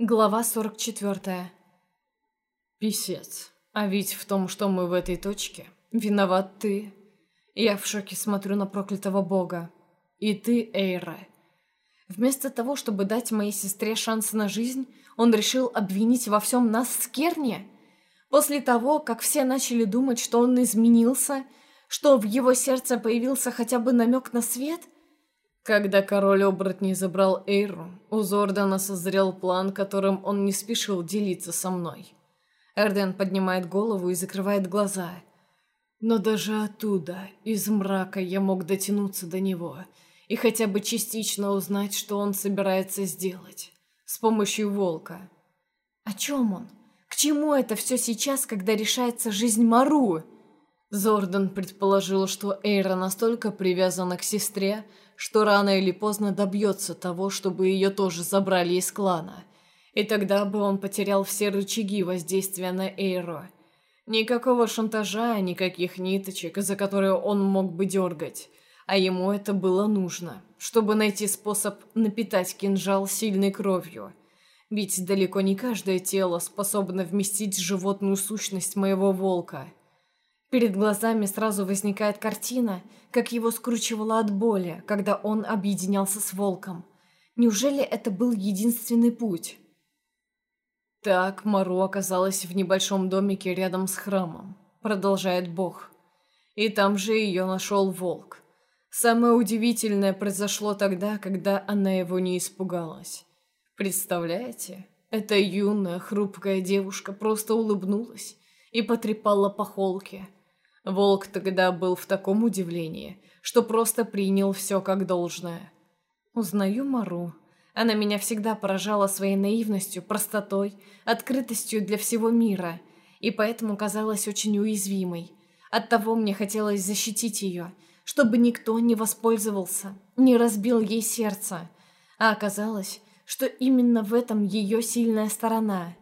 Глава 44. Писец. А ведь в том, что мы в этой точке, виноват ты. Я в шоке смотрю на проклятого бога. И ты, Эйра. Вместо того, чтобы дать моей сестре шанс на жизнь, он решил обвинить во всем нас с Керни. После того, как все начали думать, что он изменился, что в его сердце появился хотя бы намек на свет – когда король оборотней забрал Эйру, у Зордана созрел план, которым он не спешил делиться со мной. Эрден поднимает голову и закрывает глаза. Но даже оттуда, из мрака, я мог дотянуться до него и хотя бы частично узнать, что он собирается сделать. С помощью волка. О чем он? К чему это все сейчас, когда решается жизнь Мару? Зордан предположил, что Эйра настолько привязана к сестре, что рано или поздно добьется того, чтобы ее тоже забрали из клана. И тогда бы он потерял все рычаги воздействия на Эйро. Никакого шантажа, никаких ниточек, за которые он мог бы дергать. А ему это было нужно, чтобы найти способ напитать кинжал сильной кровью. Ведь далеко не каждое тело способно вместить животную сущность моего волка – Перед глазами сразу возникает картина, как его скручивало от боли, когда он объединялся с волком. Неужели это был единственный путь? Так Мару оказалась в небольшом домике рядом с храмом, продолжает Бог. И там же ее нашел волк. Самое удивительное произошло тогда, когда она его не испугалась. Представляете? Эта юная, хрупкая девушка просто улыбнулась и потрепала по холке – Волк тогда был в таком удивлении, что просто принял все как должное. Узнаю Мару. Она меня всегда поражала своей наивностью, простотой, открытостью для всего мира, и поэтому казалась очень уязвимой. Оттого мне хотелось защитить ее, чтобы никто не воспользовался, не разбил ей сердце. А оказалось, что именно в этом ее сильная сторона.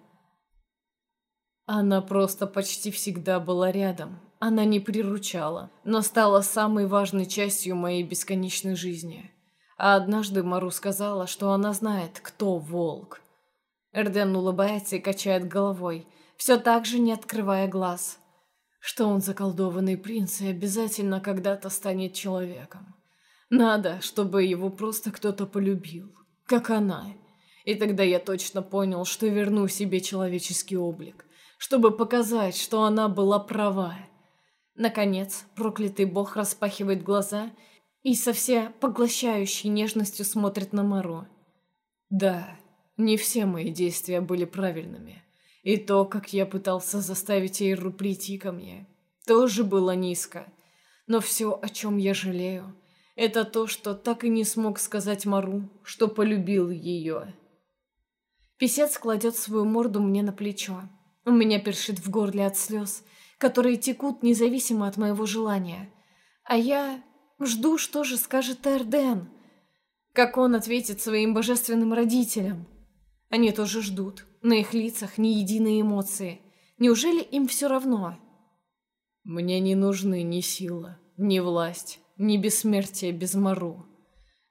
Она просто почти всегда была рядом, она не приручала, но стала самой важной частью моей бесконечной жизни. А однажды Мару сказала, что она знает, кто волк. Эрден улыбается и качает головой, все так же не открывая глаз. Что он заколдованный принц и обязательно когда-то станет человеком. Надо, чтобы его просто кто-то полюбил, как она. И тогда я точно понял, что верну себе человеческий облик, чтобы показать, что она была права. Наконец, проклятый бог распахивает глаза и со все поглощающей нежностью смотрит на Мару. Да, не все мои действия были правильными. И то, как я пытался заставить Эйру прийти ко мне, тоже было низко. Но все, о чем я жалею, это то, что так и не смог сказать Мару, что полюбил ее. Песец кладет свою морду мне на плечо. У меня першит в горле от слез, которые текут независимо от моего желания. А я жду, что же скажет Эрден. Как он ответит своим божественным родителям. Они тоже ждут. На их лицах ни единой эмоции. Неужели им все равно? Мне не нужны ни сила, ни власть, ни бессмертие без Мару.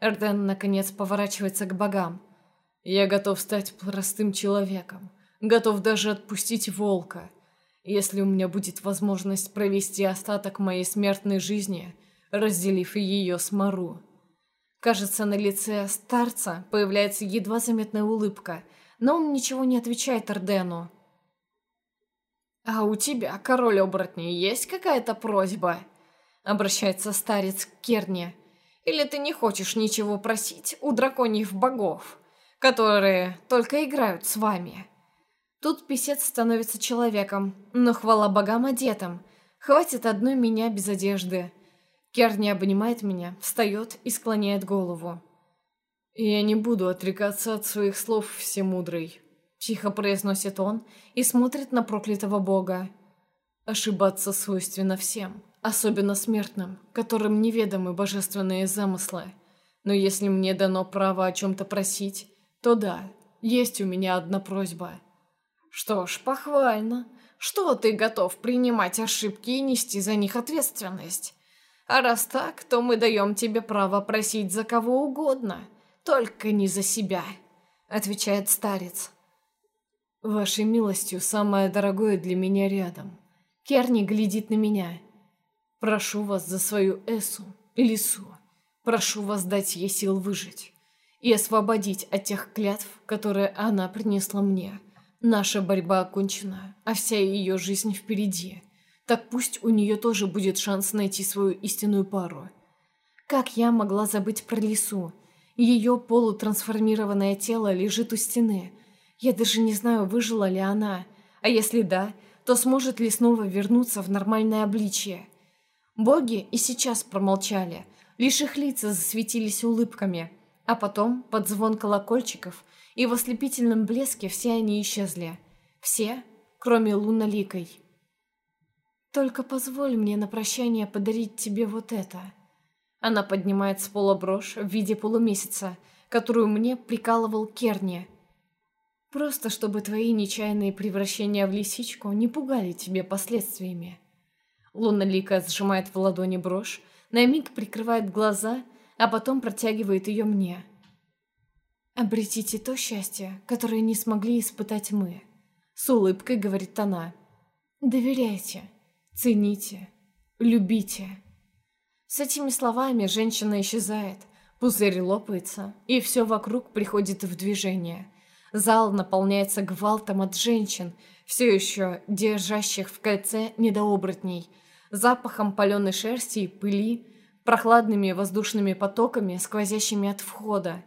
Эрден, наконец, поворачивается к богам. Я готов стать простым человеком. Готов даже отпустить волка. Если у меня будет возможность провести остаток моей смертной жизни, разделив ее с Мару. Кажется, на лице старца появляется едва заметная улыбка, но он ничего не отвечает Ордену. «А у тебя, король оборотней, есть какая-то просьба?» Обращается старец к Керне. «Или ты не хочешь ничего просить у драконьев богов, которые только играют с вами?» Тут писец становится человеком, но хвала богам одетым. Хватит одной меня без одежды. Керни обнимает меня, встает и склоняет голову. «Я не буду отрекаться от своих слов, всемудрый», — тихо произносит он и смотрит на проклятого бога. «Ошибаться свойственно всем, особенно смертным, которым неведомы божественные замыслы. Но если мне дано право о чем-то просить, то да, есть у меня одна просьба». Что ж, похвально. Что ты готов принимать ошибки и нести за них ответственность? А раз так, то мы даем тебе право просить за кого угодно, только не за себя, отвечает старец. Вашей милостью самое дорогое для меня рядом. Керни глядит на меня. Прошу вас за свою Эсу, Лису. Прошу вас дать ей сил выжить и освободить от тех клятв, которые она принесла мне. Наша борьба окончена, а вся ее жизнь впереди. Так пусть у нее тоже будет шанс найти свою истинную пару. Как я могла забыть про Лису? Ее полутрансформированное тело лежит у стены – я даже не знаю, выжила ли она. А если да, то сможет ли снова вернуться в нормальное обличие? Боги и сейчас промолчали. Лишь их лица засветились улыбками. А потом, под звон колокольчиков и в ослепительном блеске, все они исчезли. Все, кроме луноликой. «Только позволь мне на прощание подарить тебе вот это». Она поднимает с пола брошь в виде полумесяца, которую мне прикалывал Керни – Просто чтобы твои нечаянные превращения в лисичку не пугали тебе последствиями. Луна Лика сжимает в ладони брошь, на миг прикрывает глаза, а потом протягивает ее мне. «Обретите то счастье, которое не смогли испытать мы», — с улыбкой говорит она. «Доверяйте, цените, любите». С этими словами женщина исчезает, пузырь лопается, и все вокруг приходит в движение — Зал наполняется гвалтом от женщин, все еще держащих в кольце недооборотней, запахом паленой шерсти и пыли, прохладными воздушными потоками, сквозящими от входа.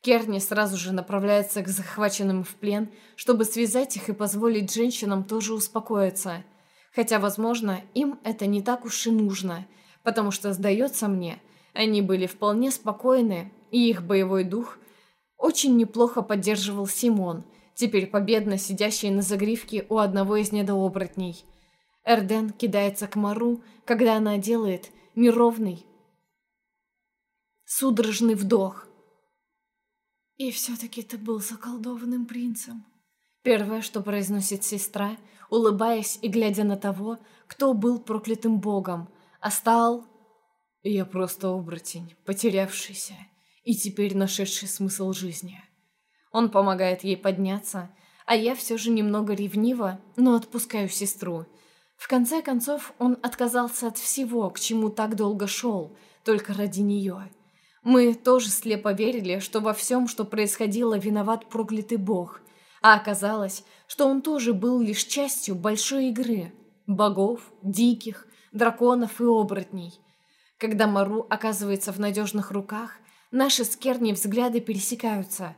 Керни сразу же направляется к захваченным в плен, чтобы связать их и позволить женщинам тоже успокоиться. Хотя, возможно, им это не так уж и нужно, потому что, сдается мне, они были вполне спокойны, и их боевой дух – очень неплохо поддерживал Симон, теперь победно сидящий на загривке у одного из недооборотней. Эрден кидается к Мару, когда она делает неровный, судорожный вдох. «И все-таки ты был заколдованным принцем». Первое, что произносит сестра, улыбаясь и глядя на того, кто был проклятым богом, а стал... «Я просто оборотень, потерявшийся» и теперь нашедший смысл жизни. Он помогает ей подняться, а я все же немного ревнива, но отпускаю сестру. В конце концов, он отказался от всего, к чему так долго шел, только ради нее. Мы тоже слепо верили, что во всем, что происходило, виноват проклятый бог, а оказалось, что он тоже был лишь частью большой игры. Богов, диких, драконов и оборотней. Когда Мару оказывается в надежных руках – Наши с Керни взгляды пересекаются.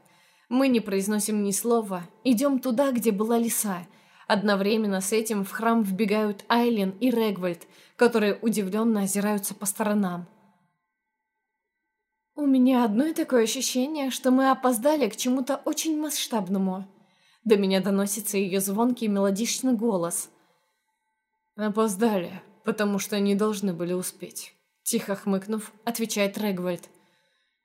Мы не произносим ни слова, идем туда, где была лиса. Одновременно с этим в храм вбегают Айлин и Регвальд, которые удивленно озираются по сторонам. У меня одно и такое ощущение, что мы опоздали к чему-то очень масштабному. До меня доносится ее звонкий мелодичный голос. «Опоздали, потому что не должны были успеть», — тихо хмыкнув, отвечает Регвальд.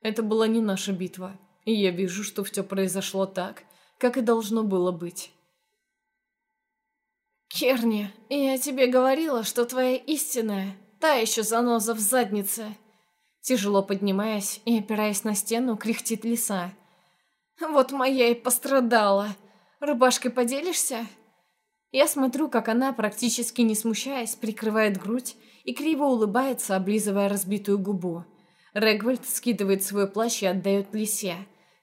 Это была не наша битва, и я вижу, что все произошло так, как и должно было быть. «Керни, я тебе говорила, что твоя истинная, та еще заноза в заднице!» Тяжело поднимаясь и опираясь на стену, кряхтит лиса. «Вот моя и пострадала. Рубашкой поделишься?» Я смотрю, как она, практически не смущаясь, прикрывает грудь и криво улыбается, облизывая разбитую губу. Регвальд скидывает свой плащ и отдает лисе.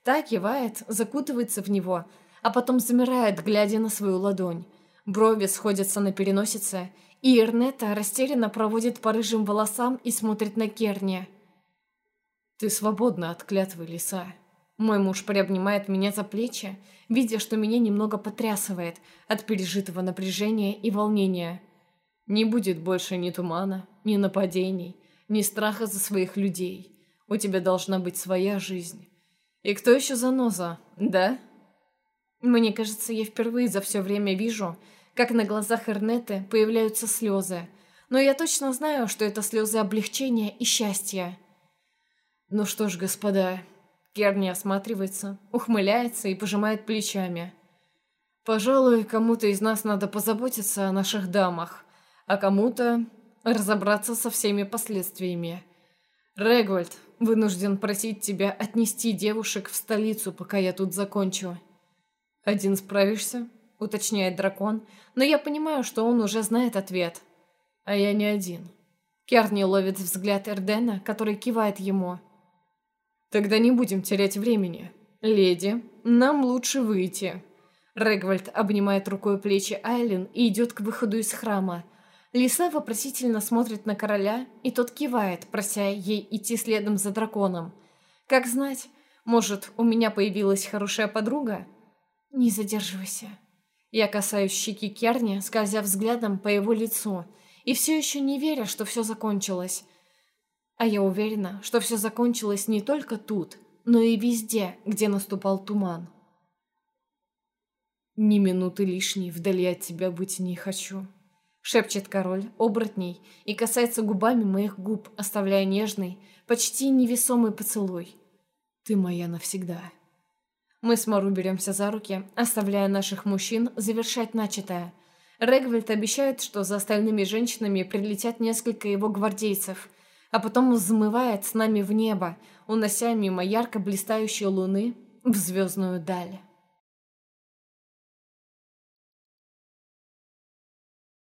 Та кивает, закутывается в него, а потом замирает, глядя на свою ладонь. Брови сходятся на переносице, и Эрнета растерянно проводит по рыжим волосам и смотрит на Керни. «Ты свободна от клятвы, лиса». Мой муж приобнимает меня за плечи, видя, что меня немного потрясывает от пережитого напряжения и волнения. Не будет больше ни тумана, ни нападений, ни страха за своих людей. У тебя должна быть своя жизнь. И кто еще за ноза, да? Мне кажется, я впервые за все время вижу, как на глазах Эрнеты появляются слезы. Но я точно знаю, что это слезы облегчения и счастья. Ну что ж, господа, Керни осматривается, ухмыляется и пожимает плечами. Пожалуй, кому-то из нас надо позаботиться о наших дамах, а кому-то разобраться со всеми последствиями. Регвальд, вынужден просить тебя отнести девушек в столицу, пока я тут закончу. Один справишься? уточняет дракон, но я понимаю, что он уже знает ответ. А я не один. Керни ловит взгляд Эрдена, который кивает ему. Тогда не будем терять времени. Леди, нам лучше выйти. Регвальд обнимает рукой плечи Айлин и идет к выходу из храма. Лиса вопросительно смотрит на короля, и тот кивает, прося ей идти следом за драконом. Как знать, может, у меня появилась хорошая подруга? Не задерживайся. Я касаюсь щеки Керни, скользя взглядом по его лицу, и все еще не веря, что все закончилось. А я уверена, что все закончилось не только тут, но и везде, где наступал туман. «Ни минуты лишней вдали от тебя быть не хочу», — шепчет король оборотней и касается губами моих губ, оставляя нежный, почти невесомый поцелуй. «Ты моя навсегда». Мы с Мару беремся за руки, оставляя наших мужчин завершать начатое. Регвальд обещает, что за остальными женщинами прилетят несколько его гвардейцев, а потом взмывает с нами в небо, унося мимо ярко блистающей луны в звездную даль.